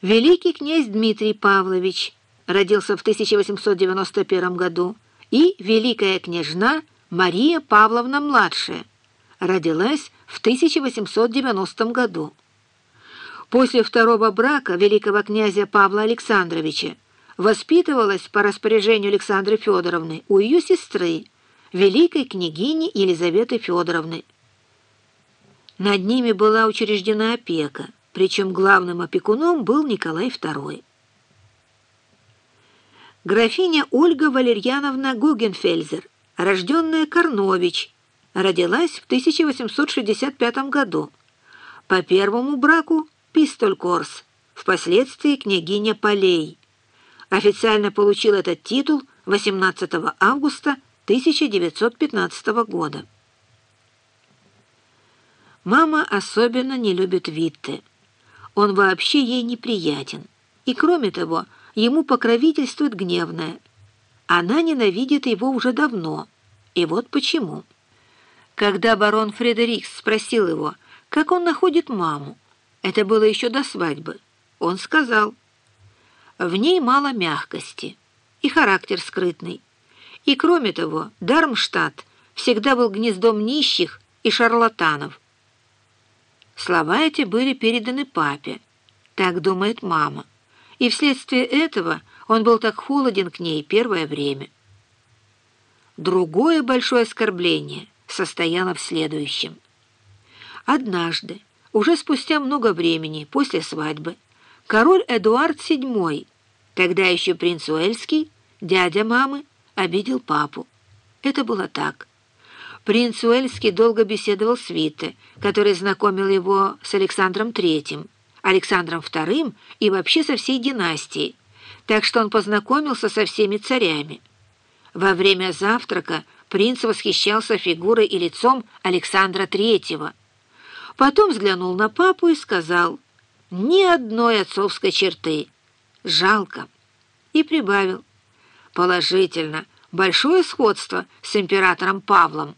Великий князь Дмитрий Павлович родился в 1891 году, и великая княжна Мария Павловна-младшая родилась в 1890 году. После второго брака великого князя Павла Александровича воспитывалась по распоряжению Александры Федоровны у ее сестры, великой княгини Елизаветы Федоровны. Над ними была учреждена опека, причем главным опекуном был Николай II. Графиня Ольга Валерьяновна Гугенфельзер, рожденная Корнович, родилась в 1865 году. По первому браку Пистолькорс, впоследствии княгиня Полей. Официально получил этот титул 18 августа 1915 года. Мама особенно не любит Витте. Он вообще ей неприятен. И кроме того, ему покровительствует гневная. Она ненавидит его уже давно. И вот почему. Когда барон Фредерикс спросил его, как он находит маму, это было еще до свадьбы, он сказал, в ней мало мягкости и характер скрытный. И кроме того, Дармштадт всегда был гнездом нищих и шарлатанов. Слова эти были переданы папе, так думает мама, и вследствие этого он был так холоден к ней первое время. Другое большое оскорбление состояло в следующем. Однажды, уже спустя много времени после свадьбы, король Эдуард VII, тогда еще принц Уэльский, дядя мамы, обидел папу. Это было так. Принц Уэльский долго беседовал с Витте, который знакомил его с Александром III, Александром II и вообще со всей династией, так что он познакомился со всеми царями. Во время завтрака принц восхищался фигурой и лицом Александра III. Потом взглянул на папу и сказал «Ни одной отцовской черты. Жалко». И прибавил «Положительно, большое сходство с императором Павлом».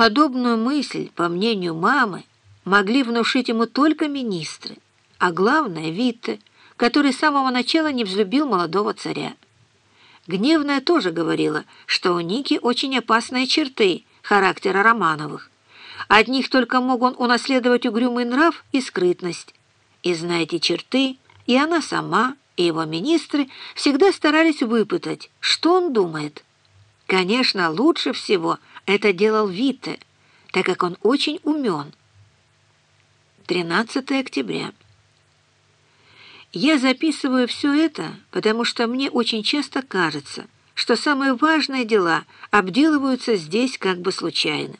Подобную мысль, по мнению мамы, могли внушить ему только министры, а главное — Витте, который с самого начала не взлюбил молодого царя. Гневная тоже говорила, что у Ники очень опасные черты характера Романовых. От них только мог он унаследовать угрюмый нрав и скрытность. И зная эти черты, и она сама, и его министры всегда старались выпытать, что он думает. Конечно, лучше всего — это делал Витте, так как он очень умен. 13 октября. Я записываю все это, потому что мне очень часто кажется, что самые важные дела обделываются здесь как бы случайно.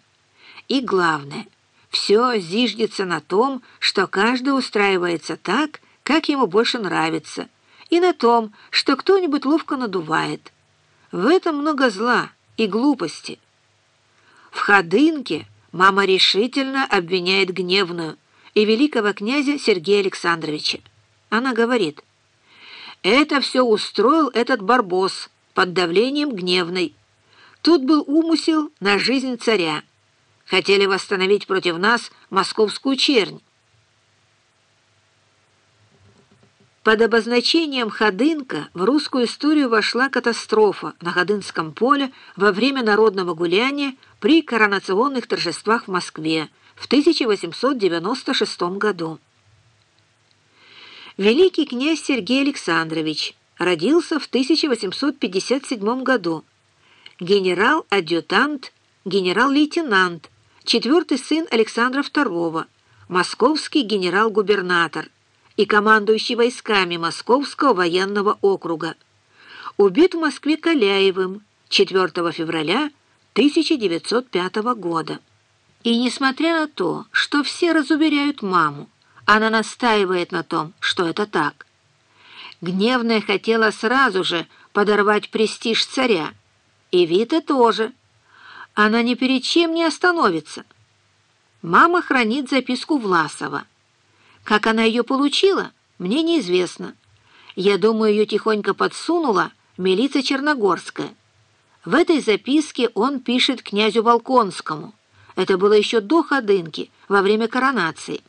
И главное, все зиждется на том, что каждый устраивается так, как ему больше нравится, и на том, что кто-нибудь ловко надувает. В этом много зла и глупости – в Ходынке мама решительно обвиняет гневную и великого князя Сергея Александровича. Она говорит, «Это все устроил этот барбос под давлением гневной. Тут был умысел на жизнь царя. Хотели восстановить против нас московскую чернь. Под обозначением Ходынка в русскую историю вошла катастрофа на Ходынском поле во время народного гуляния при коронационных торжествах в Москве в 1896 году. Великий князь Сергей Александрович родился в 1857 году. Генерал-адъютант, генерал-лейтенант, четвертый сын Александра II, московский генерал-губернатор – и командующий войсками Московского военного округа. Убит в Москве Каляевым 4 февраля 1905 года. И несмотря на то, что все разуверяют маму, она настаивает на том, что это так. Гневная хотела сразу же подорвать престиж царя, и Вита тоже. Она ни перед чем не остановится. Мама хранит записку Власова. Как она ее получила, мне неизвестно. Я думаю, ее тихонько подсунула милиция Черногорская. В этой записке он пишет князю Волконскому. Это было еще до Ходынки, во время коронации.